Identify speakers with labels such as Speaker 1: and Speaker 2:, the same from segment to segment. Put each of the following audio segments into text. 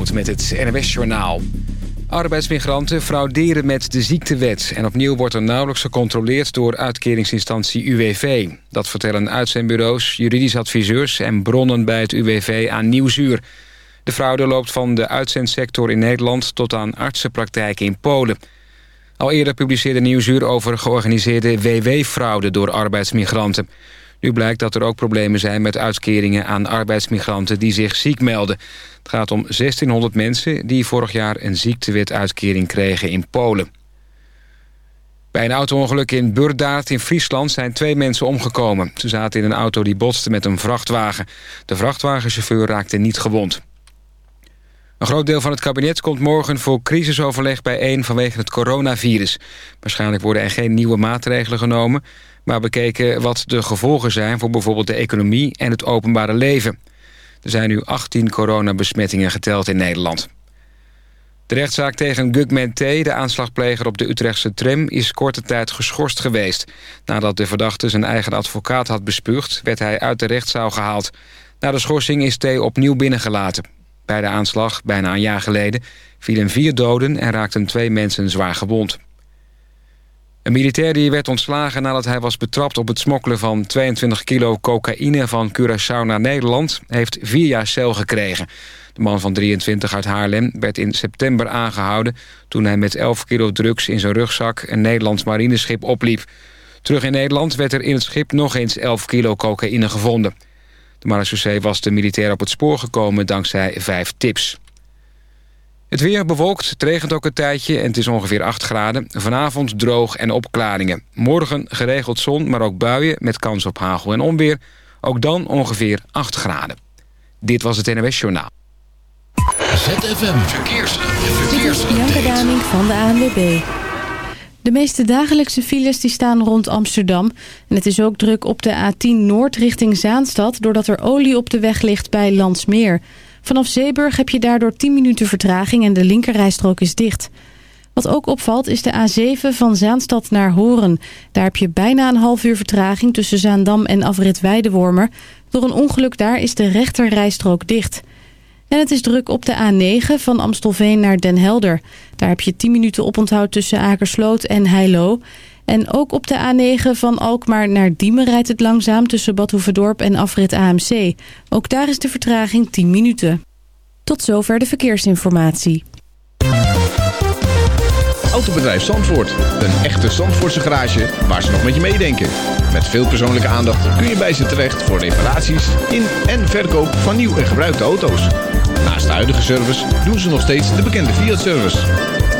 Speaker 1: Met het NWS Journaal. Arbeidsmigranten frauderen met de ziektewet... en opnieuw wordt er nauwelijks gecontroleerd door uitkeringsinstantie UWV. Dat vertellen uitzendbureaus, juridisch adviseurs... en bronnen bij het UWV aan Nieuwsuur. De fraude loopt van de uitzendsector in Nederland... tot aan artsenpraktijken in Polen. Al eerder publiceerde Nieuwsuur over georganiseerde WW-fraude... door arbeidsmigranten. Nu blijkt dat er ook problemen zijn met uitkeringen aan arbeidsmigranten die zich ziek melden. Het gaat om 1600 mensen die vorig jaar een ziektewetuitkering kregen in Polen. Bij een autoongeluk in Burdaard in Friesland zijn twee mensen omgekomen. Ze zaten in een auto die botste met een vrachtwagen. De vrachtwagenchauffeur raakte niet gewond. Een groot deel van het kabinet komt morgen voor crisisoverleg bijeen vanwege het coronavirus. Waarschijnlijk worden er geen nieuwe maatregelen genomen maar bekeken wat de gevolgen zijn voor bijvoorbeeld de economie en het openbare leven. Er zijn nu 18 coronabesmettingen geteld in Nederland. De rechtszaak tegen Gugman T., de aanslagpleger op de Utrechtse tram... is korte tijd geschorst geweest. Nadat de verdachte zijn eigen advocaat had bespuugd... werd hij uit de rechtszaal gehaald. Na de schorsing is T. opnieuw binnengelaten. Bij de aanslag, bijna een jaar geleden, vielen vier doden... en raakten twee mensen zwaar gewond. Een militair die werd ontslagen nadat hij was betrapt op het smokkelen van 22 kilo cocaïne van Curaçao naar Nederland, heeft vier jaar cel gekregen. De man van 23 uit Haarlem werd in september aangehouden toen hij met 11 kilo drugs in zijn rugzak een Nederlands marineschip opliep. Terug in Nederland werd er in het schip nog eens 11 kilo cocaïne gevonden. De marechaussee was de militair op het spoor gekomen dankzij vijf tips. Het weer bewolkt, het regent ook een tijdje en het is ongeveer 8 graden. Vanavond droog en opklaringen. Morgen geregeld zon, maar ook buien met kans op hagel en onweer. Ook dan ongeveer 8 graden. Dit was het NWS Journaal.
Speaker 2: ZFM Verkeers. Verkeers.
Speaker 3: Dit is van de ANWB. De meeste dagelijkse files die staan rond Amsterdam. En het is ook druk op de A10 Noord richting Zaanstad... doordat er olie op de weg ligt bij Landsmeer... Vanaf Zeeburg heb je daardoor 10 minuten vertraging en de linkerrijstrook is dicht. Wat ook opvalt is de A7 van Zaanstad naar Horen. Daar heb je bijna een half uur vertraging tussen Zaandam en afrit Weidewormer. Door een ongeluk daar is de rechterrijstrook dicht. En het is druk op de A9 van Amstelveen naar Den Helder. Daar heb je 10 minuten oponthoud tussen Akersloot en Heilo. En ook op de A9 van Alkmaar naar Diemen rijdt het langzaam tussen Bad en afrit AMC. Ook daar is de vertraging 10 minuten. Tot zover de verkeersinformatie.
Speaker 4: Autobedrijf Zandvoort. Een echte Zandvoortse garage waar ze nog met je meedenken. Met veel persoonlijke aandacht kun je bij ze terecht voor reparaties in en verkoop van nieuw en gebruikte auto's. Naast de huidige service doen ze nog steeds de bekende Fiat-service.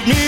Speaker 5: killed me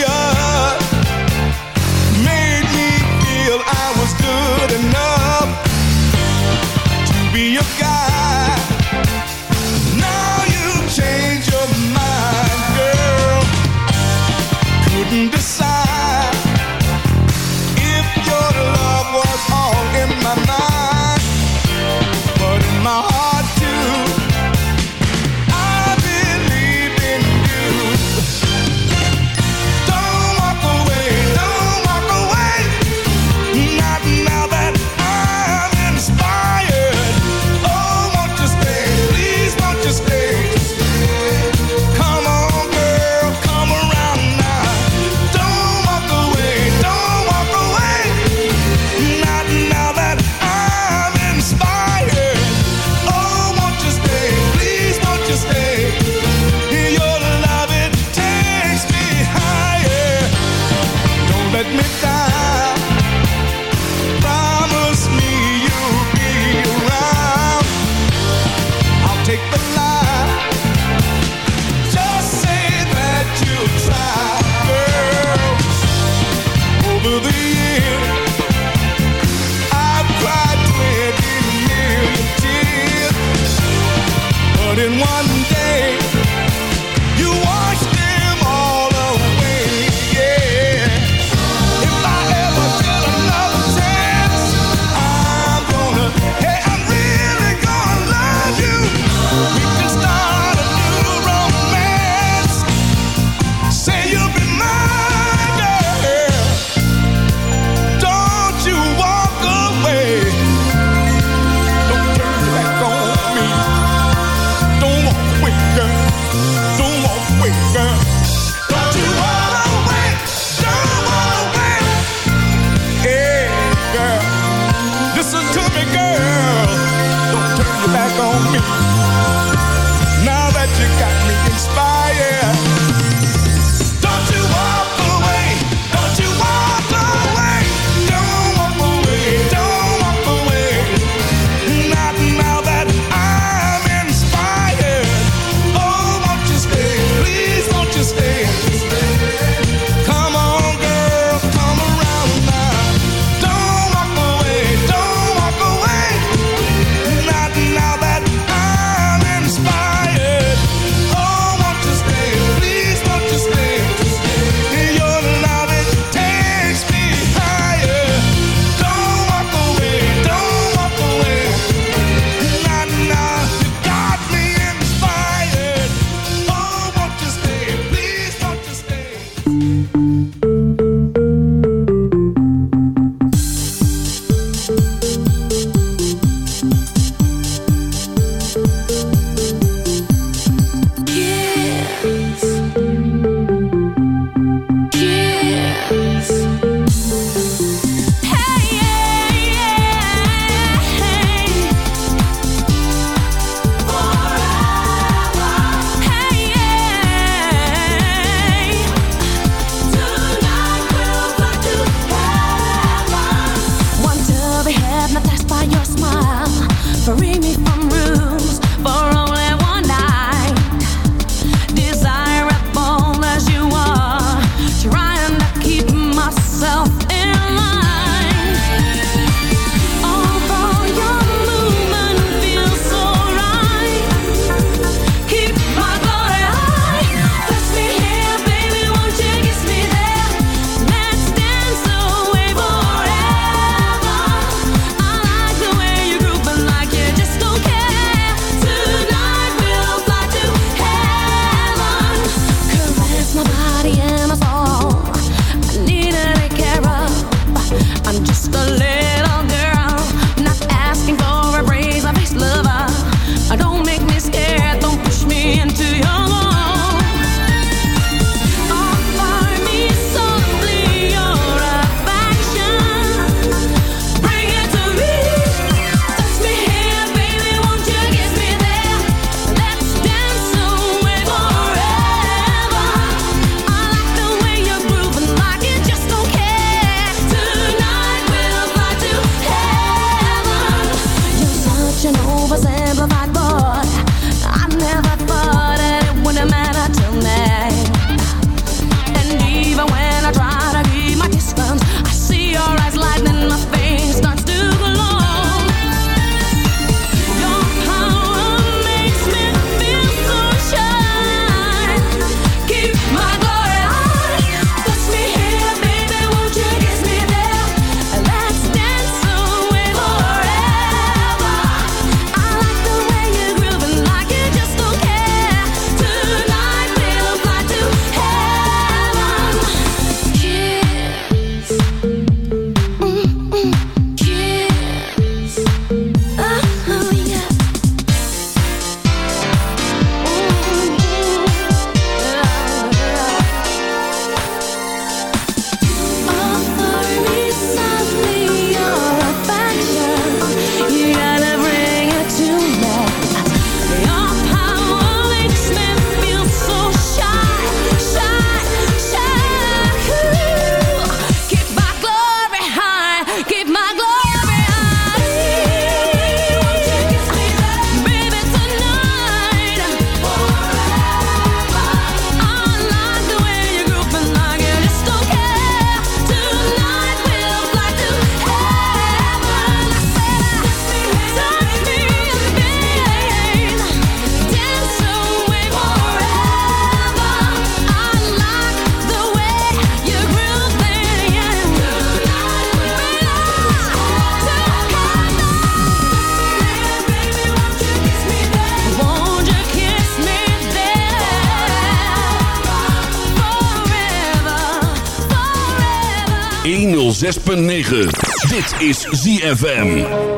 Speaker 5: 106.9. Dit is ZFM.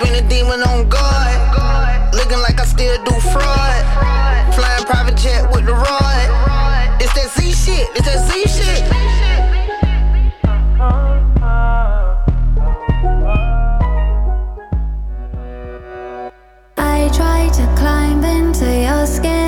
Speaker 6: been a demon on guard. Looking like I still do fraud. Flying private jet with the rod. It's that Z shit, it's that Z shit. try to climb into your skin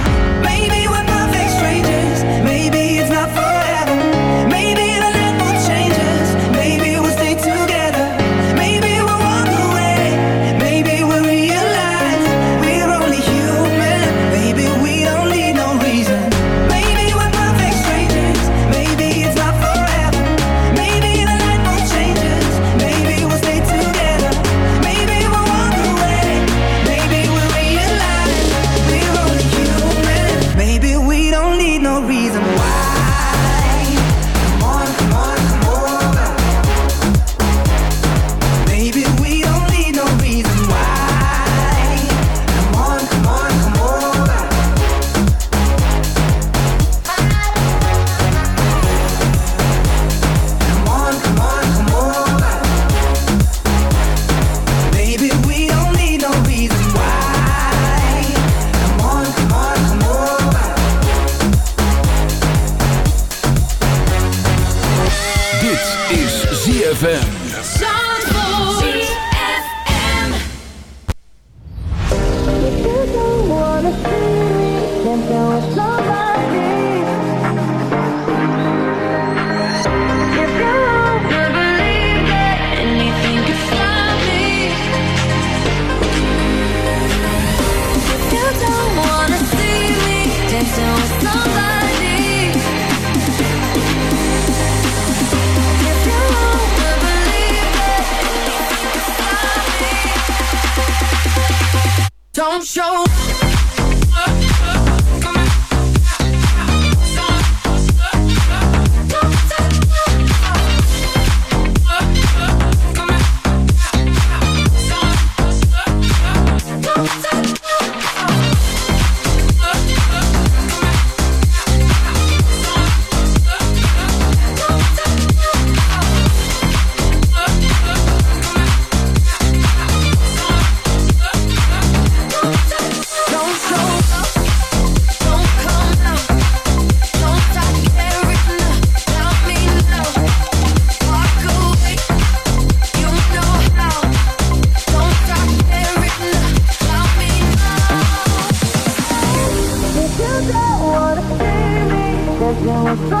Speaker 7: Stop!